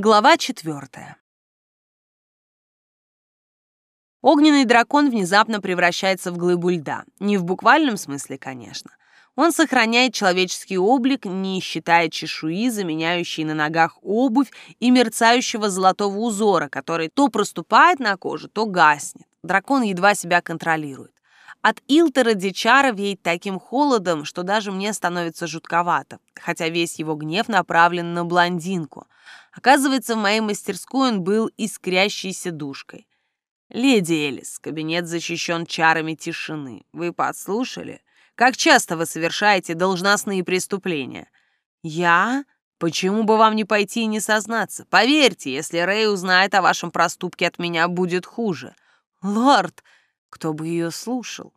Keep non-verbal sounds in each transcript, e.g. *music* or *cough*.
Глава четвертая. Огненный дракон внезапно превращается в глыбу льда. Не в буквальном смысле, конечно. Он сохраняет человеческий облик, не считая чешуи, заменяющей на ногах обувь и мерцающего золотого узора, который то проступает на коже, то гаснет. Дракон едва себя контролирует. От Илтера Дичара веет таким холодом, что даже мне становится жутковато, хотя весь его гнев направлен на блондинку. Оказывается, в моей мастерской он был искрящейся душкой. «Леди Элис, кабинет защищен чарами тишины. Вы подслушали? Как часто вы совершаете должностные преступления?» «Я? Почему бы вам не пойти и не сознаться? Поверьте, если Рэй узнает о вашем проступке, от меня будет хуже». «Лорд!» Кто бы ее слушал?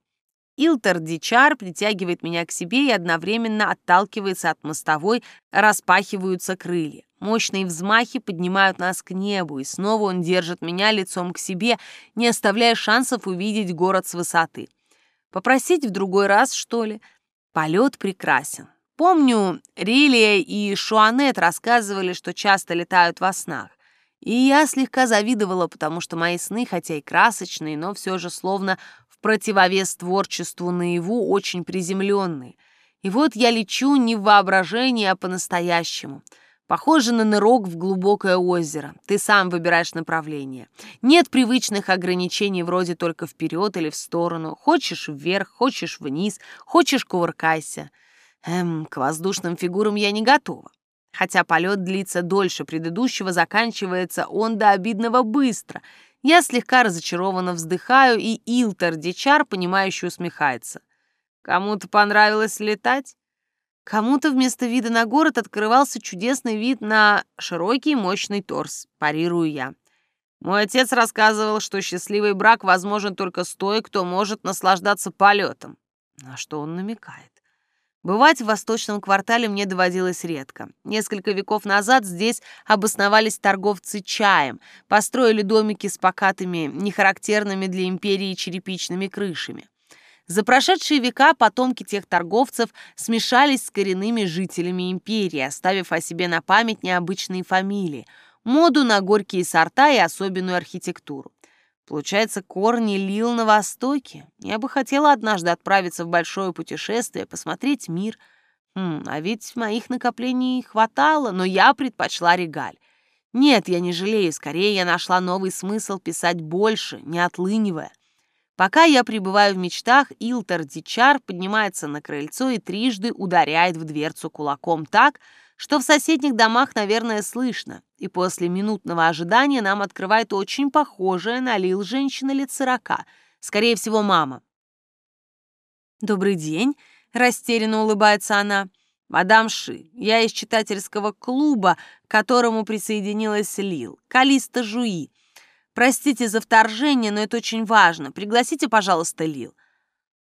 Илтер Дичар притягивает меня к себе и одновременно отталкивается от мостовой, распахиваются крылья. Мощные взмахи поднимают нас к небу, и снова он держит меня лицом к себе, не оставляя шансов увидеть город с высоты. Попросить в другой раз, что ли? Полет прекрасен. Помню, Рилия и Шуанет рассказывали, что часто летают во снах. И я слегка завидовала, потому что мои сны, хотя и красочные, но все же словно противовес творчеству наяву очень приземленные. И вот я лечу не в воображении, а по-настоящему. Похоже на нырок в глубокое озеро. Ты сам выбираешь направление. Нет привычных ограничений вроде только вперед или в сторону. Хочешь вверх, хочешь вниз, хочешь кувыркайся. Эм, к воздушным фигурам я не готова. Хотя полет длится дольше предыдущего, заканчивается он до обидного быстро. Я слегка разочарованно вздыхаю, и Илтер Дичар, понимающе усмехается. Кому-то понравилось летать? Кому-то вместо вида на город открывался чудесный вид на широкий мощный торс, парирую я. Мой отец рассказывал, что счастливый брак возможен только с той, кто может наслаждаться полетом. На что он намекает? Бывать в восточном квартале мне доводилось редко. Несколько веков назад здесь обосновались торговцы чаем, построили домики с покатыми, нехарактерными для империи черепичными крышами. За прошедшие века потомки тех торговцев смешались с коренными жителями империи, оставив о себе на память необычные фамилии, моду на горькие сорта и особенную архитектуру. Получается, корни лил на востоке. Я бы хотела однажды отправиться в большое путешествие, посмотреть мир. Хм, а ведь моих накоплений хватало, но я предпочла регаль. Нет, я не жалею, скорее я нашла новый смысл писать больше, не отлынивая. Пока я пребываю в мечтах, Илтер Дичар поднимается на крыльцо и трижды ударяет в дверцу кулаком так, что в соседних домах, наверное, слышно, и после минутного ожидания нам открывает очень похожая на Лил женщина лет сорока, скорее всего, мама. «Добрый день», — растерянно улыбается она. «Мадам Ши, я из читательского клуба, к которому присоединилась Лил, Калиста Жуи. Простите за вторжение, но это очень важно. Пригласите, пожалуйста, Лил».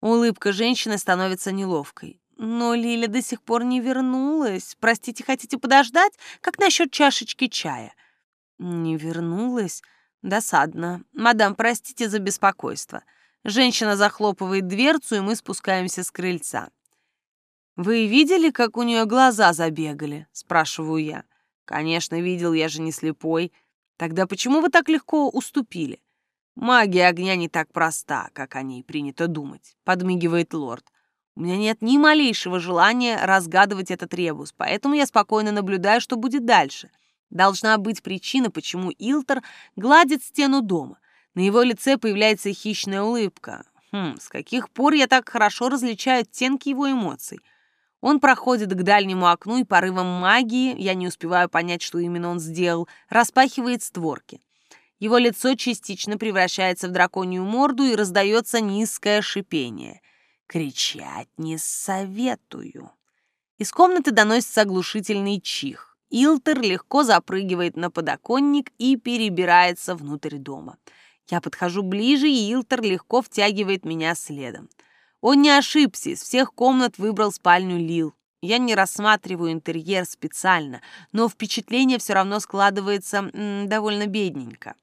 Улыбка женщины становится неловкой. Но Лиля до сих пор не вернулась. Простите, хотите подождать? Как насчет чашечки чая? Не вернулась? Досадно. Мадам, простите за беспокойство. Женщина захлопывает дверцу, и мы спускаемся с крыльца. «Вы видели, как у нее глаза забегали?» — спрашиваю я. «Конечно, видел, я же не слепой. Тогда почему вы так легко уступили?» «Магия огня не так проста, как о ней принято думать», — подмигивает лорд. У меня нет ни малейшего желания разгадывать этот ребус, поэтому я спокойно наблюдаю, что будет дальше. Должна быть причина, почему Илтер гладит стену дома. На его лице появляется хищная улыбка. Хм, с каких пор я так хорошо различаю оттенки его эмоций? Он проходит к дальнему окну и порывом магии, я не успеваю понять, что именно он сделал, распахивает створки. Его лицо частично превращается в драконью морду и раздается низкое шипение. Кричать не советую. Из комнаты доносится оглушительный чих. Илтер легко запрыгивает на подоконник и перебирается внутрь дома. Я подхожу ближе, и Илтер легко втягивает меня следом. Он не ошибся, из всех комнат выбрал спальню Лил. Я не рассматриваю интерьер специально, но впечатление все равно складывается м, довольно бедненько.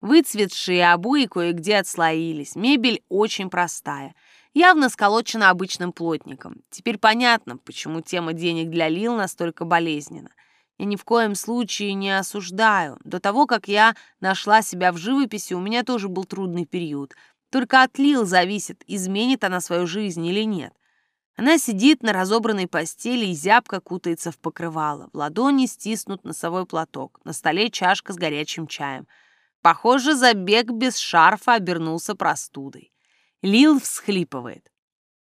Выцветшие обои кое-где отслоились, мебель очень простая явно сколочена обычным плотником. Теперь понятно, почему тема денег для Лил настолько болезненна. Я ни в коем случае не осуждаю. До того, как я нашла себя в живописи, у меня тоже был трудный период. Только от Лил зависит, изменит она свою жизнь или нет. Она сидит на разобранной постели и зябко кутается в покрывало. В ладони стиснут носовой платок. На столе чашка с горячим чаем. Похоже, забег без шарфа обернулся простудой. Лил всхлипывает.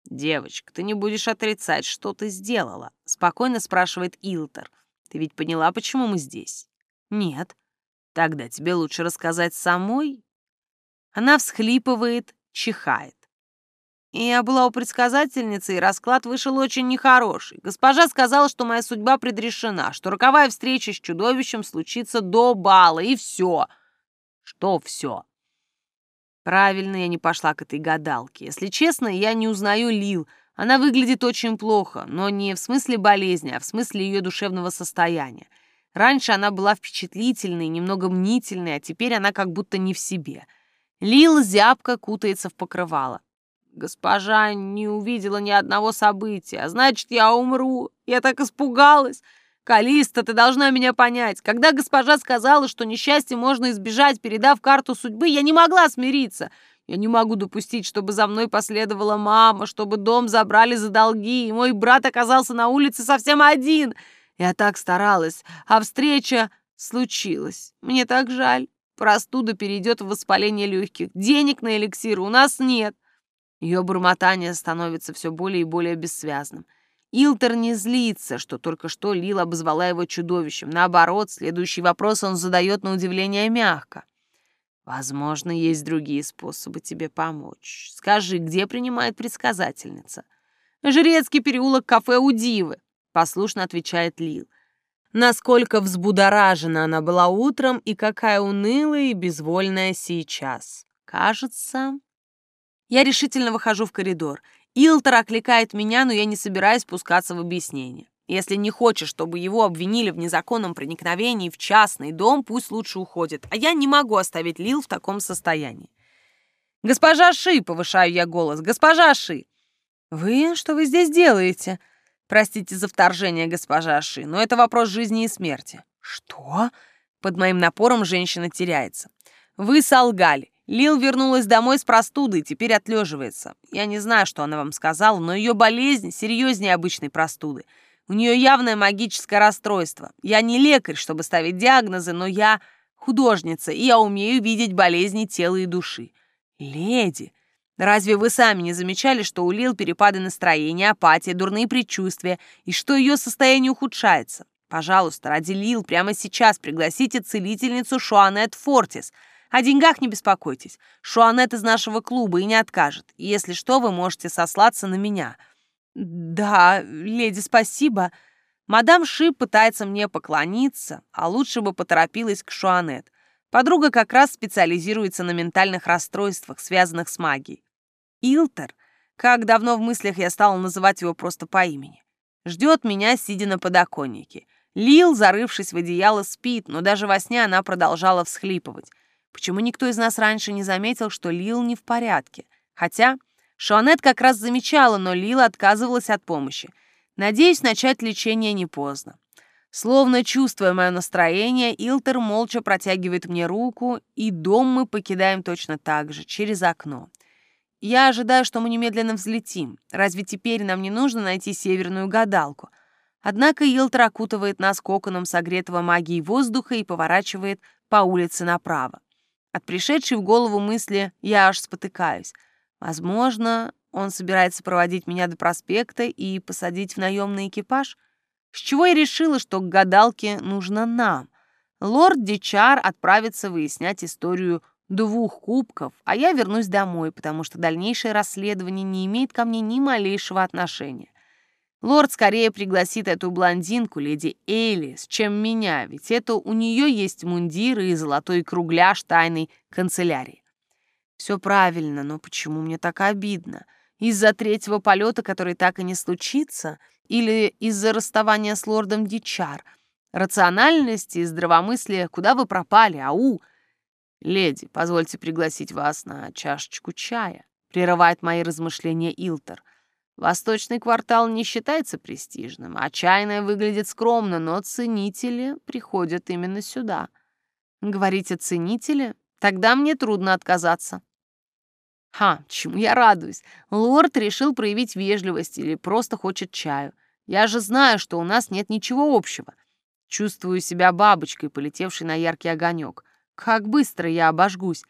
«Девочка, ты не будешь отрицать, что ты сделала?» — спокойно спрашивает Илтер. «Ты ведь поняла, почему мы здесь?» «Нет». «Тогда тебе лучше рассказать самой». Она всхлипывает, чихает. Я была у предсказательницы, и расклад вышел очень нехороший. Госпожа сказала, что моя судьба предрешена, что роковая встреча с чудовищем случится до бала, и все. Что все? Правильно, я не пошла к этой гадалке. Если честно, я не узнаю Лил. Она выглядит очень плохо, но не в смысле болезни, а в смысле ее душевного состояния. Раньше она была впечатлительной, немного мнительной, а теперь она как будто не в себе. Лил зябко кутается в покрывало. Госпожа не увидела ни одного события, значит, я умру. Я так испугалась. Калиста, ты должна меня понять. Когда госпожа сказала, что несчастье можно избежать, передав карту судьбы, я не могла смириться. Я не могу допустить, чтобы за мной последовала мама, чтобы дом забрали за долги, и мой брат оказался на улице совсем один. Я так старалась, а встреча случилась. Мне так жаль. Простуда перейдет в воспаление легких. Денег на эликсир у нас нет. Ее бормотание становится все более и более бессвязным. Илтер не злится, что только что Лил обозвала его чудовищем. Наоборот, следующий вопрос он задает на удивление мягко. «Возможно, есть другие способы тебе помочь. Скажи, где принимает предсказательница?» «Жрецкий переулок, кафе у Дивы», — послушно отвечает Лил. Насколько взбудоражена она была утром и какая унылая и безвольная сейчас. Кажется, я решительно выхожу в коридор. Илтер окликает меня, но я не собираюсь спускаться в объяснение. Если не хочешь, чтобы его обвинили в незаконном проникновении в частный дом, пусть лучше уходит. А я не могу оставить Лил в таком состоянии. «Госпожа Ши!» — повышаю я голос. «Госпожа Ши!» «Вы? Что вы здесь делаете?» «Простите за вторжение, госпожа Ши, но это вопрос жизни и смерти». «Что?» Под моим напором женщина теряется. «Вы солгали. Лил вернулась домой с простудой, теперь отлеживается. Я не знаю, что она вам сказала, но ее болезнь серьезнее обычной простуды. У нее явное магическое расстройство. Я не лекарь, чтобы ставить диагнозы, но я художница, и я умею видеть болезни тела и души. Леди, разве вы сами не замечали, что у Лил перепады настроения, апатия, дурные предчувствия, и что ее состояние ухудшается? Пожалуйста, ради Лил прямо сейчас пригласите целительницу Шуанет Фортис – о деньгах не беспокойтесь. Шуанет из нашего клуба и не откажет. Если что, вы можете сослаться на меня». «Да, леди, спасибо». Мадам Ши пытается мне поклониться, а лучше бы поторопилась к Шуанет. Подруга как раз специализируется на ментальных расстройствах, связанных с магией. Илтер, как давно в мыслях я стала называть его просто по имени, ждет меня, сидя на подоконнике. Лил, зарывшись в одеяло, спит, но даже во сне она продолжала всхлипывать. Почему никто из нас раньше не заметил, что Лил не в порядке? Хотя Шуанет как раз замечала, но Лил отказывалась от помощи. Надеюсь, начать лечение не поздно. Словно чувствуя мое настроение, Илтер молча протягивает мне руку, и дом мы покидаем точно так же, через окно. Я ожидаю, что мы немедленно взлетим. Разве теперь нам не нужно найти северную гадалку? Однако Илтер окутывает нас коконом согретого магией воздуха и поворачивает по улице направо. От пришедшей в голову мысли я аж спотыкаюсь. Возможно, он собирается проводить меня до проспекта и посадить в наемный экипаж? С чего я решила, что к гадалке нужно нам? Лорд Дичар отправится выяснять историю двух кубков, а я вернусь домой, потому что дальнейшее расследование не имеет ко мне ни малейшего отношения. Лорд скорее пригласит эту блондинку, леди Элис, чем меня, ведь это у нее есть мундиры и золотой кругляш тайной канцелярии. Все правильно, но почему мне так обидно? Из-за третьего полета, который так и не случится? Или из-за расставания с лордом Дичар? Рациональность и здравомыслие, куда вы пропали, ау? Леди, позвольте пригласить вас на чашечку чая, прерывает мои размышления Илтер. Восточный квартал не считается престижным, а чайная выглядит скромно, но ценители приходят именно сюда. Говорите, ценители? Тогда мне трудно отказаться. Ха, чему я радуюсь. Лорд решил проявить вежливость или просто хочет чаю. Я же знаю, что у нас нет ничего общего. Чувствую себя бабочкой, полетевшей на яркий огонек. Как быстро я обожгусь.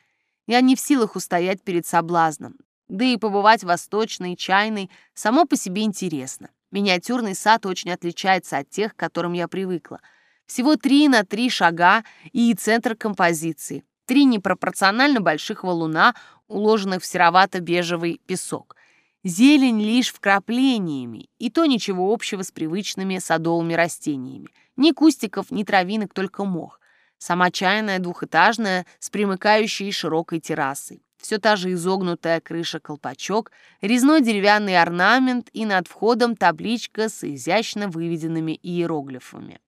Я не в силах устоять перед соблазном. Да и побывать в восточной, чайной само по себе интересно. Миниатюрный сад очень отличается от тех, к которым я привыкла. Всего три на три шага и центр композиции. Три непропорционально больших валуна, уложенных в серовато-бежевый песок. Зелень лишь вкраплениями, и то ничего общего с привычными садовыми растениями. Ни кустиков, ни травинок, только мох. Сама чайная двухэтажная с примыкающей широкой террасой. Все та же изогнутая крыша-колпачок, резной деревянный орнамент и над входом табличка с изящно выведенными иероглифами.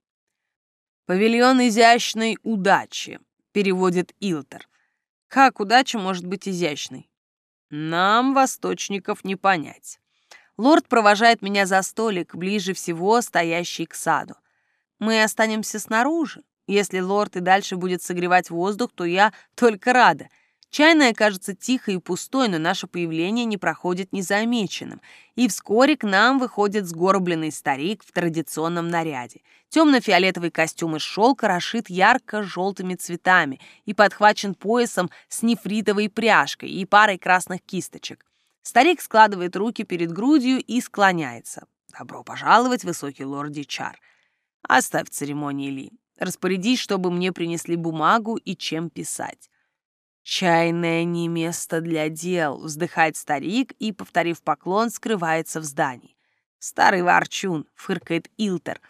«Павильон изящной удачи», — переводит Илтер. «Как удача может быть изящной?» «Нам, восточников, не понять». Лорд провожает меня за столик, ближе всего стоящий к саду. Мы останемся снаружи. Если лорд и дальше будет согревать воздух, то я только рада. Чайная кажется тихой и пустой, но наше появление не проходит незамеченным. И вскоре к нам выходит сгорбленный старик в традиционном наряде. Темно-фиолетовый костюм из шелка расшит ярко-желтыми цветами и подхвачен поясом с нефритовой пряжкой и парой красных кисточек. Старик складывает руки перед грудью и склоняется. «Добро пожаловать, высокий лорд Дичар!» Оставь церемонии, Ли. Распорядись, чтобы мне принесли бумагу и чем писать. «Чайное не место для дел», — вздыхает старик и, повторив поклон, скрывается в здании. «Старый ворчун», — фыркает Илтер.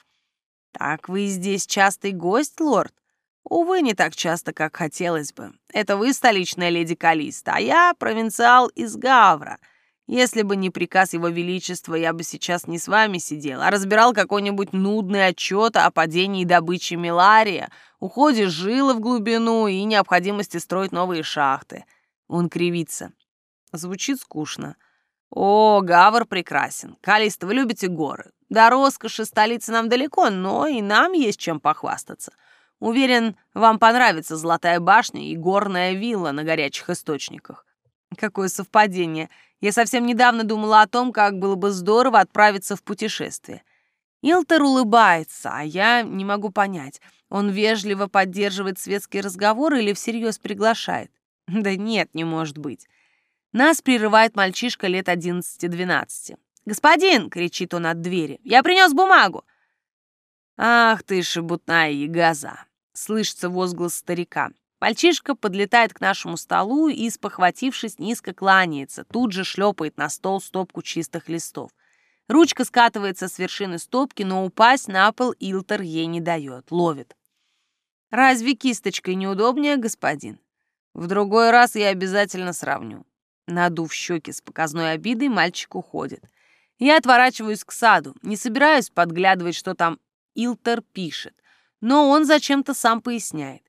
«Так вы здесь частый гость, лорд?» «Увы, не так часто, как хотелось бы. Это вы столичная леди Калиста, а я провинциал из Гавра. Если бы не приказ Его Величества, я бы сейчас не с вами сидел, а разбирал какой-нибудь нудный отчет о падении добычи Милария, уходе жилы в глубину и необходимости строить новые шахты. Он кривится. Звучит скучно. О, Гавр прекрасен. Калист, вы любите горы. До роскоши столицы нам далеко, но и нам есть чем похвастаться. Уверен, вам понравится Золотая башня и горная вилла на горячих источниках. Какое совпадение. Я совсем недавно думала о том, как было бы здорово отправиться в путешествие. Илтер улыбается, а я не могу понять, он вежливо поддерживает светский разговор или всерьез приглашает. *laughs* Да нет, не может быть. Нас прерывает мальчишка лет 11-12. «Господин!» — кричит он от двери. «Я принес бумагу!» «Ах ты, шебутная ягоза!» — слышится возглас старика. Мальчишка подлетает к нашему столу и, спохватившись, низко кланяется, тут же шлепает на стол стопку чистых листов. Ручка скатывается с вершины стопки, но упасть на пол Илтер ей не дает, ловит. «Разве кисточкой неудобнее, господин?» «В другой раз я обязательно сравню». Надув щеки с показной обидой, мальчик уходит. Я отворачиваюсь к саду, не собираюсь подглядывать, что там Илтер пишет, но он зачем-то сам поясняет.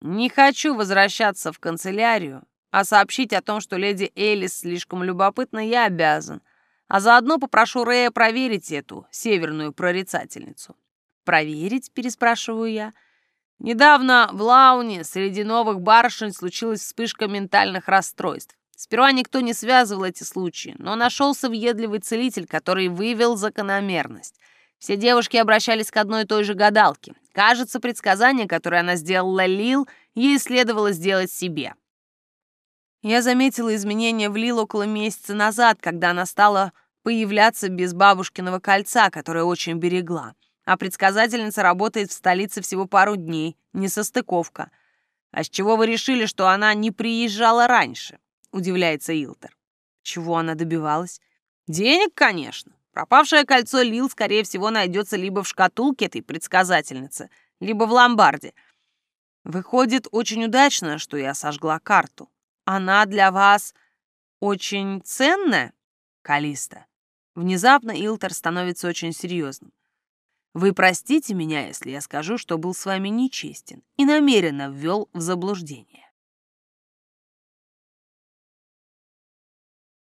Не хочу возвращаться в канцелярию, а сообщить о том, что леди Элис слишком любопытна, я обязан. А заодно попрошу Рэя проверить эту северную прорицательницу. «Проверить?» — переспрашиваю я. Недавно в Лауне среди новых барышень случилась вспышка ментальных расстройств. Сперва никто не связывал эти случаи, но нашелся въедливый целитель, который вывел закономерность. Все девушки обращались к одной и той же гадалке. Кажется, предсказание, которое она сделала Лил, ей следовало сделать себе. Я заметила изменения в Лил около месяца назад, когда она стала появляться без бабушкиного кольца, которое очень берегла. А предсказательница работает в столице всего пару дней, не состыковка. А с чего вы решили, что она не приезжала раньше? Удивляется Илтер. Чего она добивалась? Денег, конечно. Пропавшее кольцо Лил, скорее всего, найдется либо в шкатулке этой предсказательницы, либо в ломбарде. Выходит, очень удачно, что я сожгла карту. Она для вас очень ценная, Калиста. Внезапно Илтер становится очень серьезным. Вы простите меня, если я скажу, что был с вами нечестен и намеренно ввел в заблуждение.